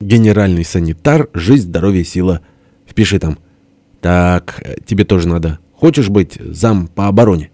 Генеральный санитар, жизнь, здоровье, сила. Впиши там. Так, э, тебе тоже надо. Хочешь быть зам по обороне?